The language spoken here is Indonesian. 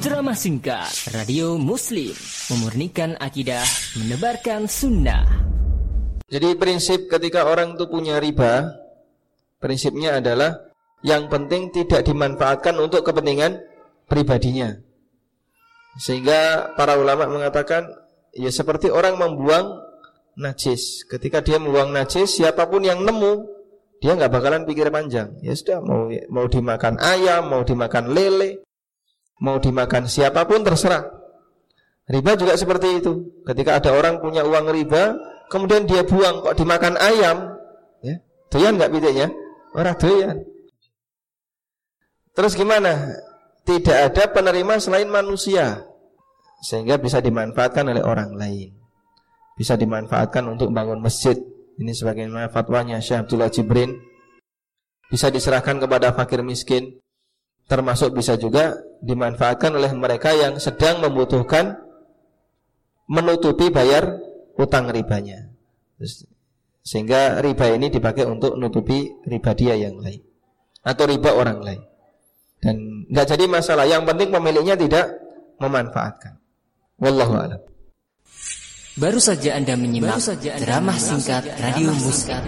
Drama singkat Radio Muslim. Memurnikan akidah Menebarkan sunnah. Jadi prinsip ketika orang itu punya riba Prinsipnya adalah Yang penting tidak dimanfaatkan untuk kepentingan pribadinya. Sehingga para ulama mengatakan Ya seperti orang membuang najis. Ketika dia membuang najis Siapa pun yang nemu dia nggak bakalan pikir panjang. Ya sudah mau mau dimakan ayam, mau dimakan lele, mau dimakan siapa pun terserah. Riba juga seperti itu. Ketika ada orang punya uang riba, kemudian dia buang kok dimakan ayam, ya doyan nggak pitiknya? Orang doyan. Terus gimana? Tidak ada penerima selain manusia sehingga bisa dimanfaatkan oleh orang lain. Bisa dimanfaatkan untuk bangun masjid, ini sebagaimana fatwanya Syekh Abdullah Jibrin bisa diserahkan kepada fakir miskin termasuk bisa juga dimanfaatkan oleh mereka yang sedang membutuhkan menutupi bayar utang ribanya. Sehingga riba ini dipakai untuk menutupi riba dia yang lain atau riba orang lain. Dan nggak jadi masalah. Yang penting pemiliknya tidak memanfaatkan. Wallahu a'lam. Baru saja Anda menyimak saja anda drama singkat Radio Muskat.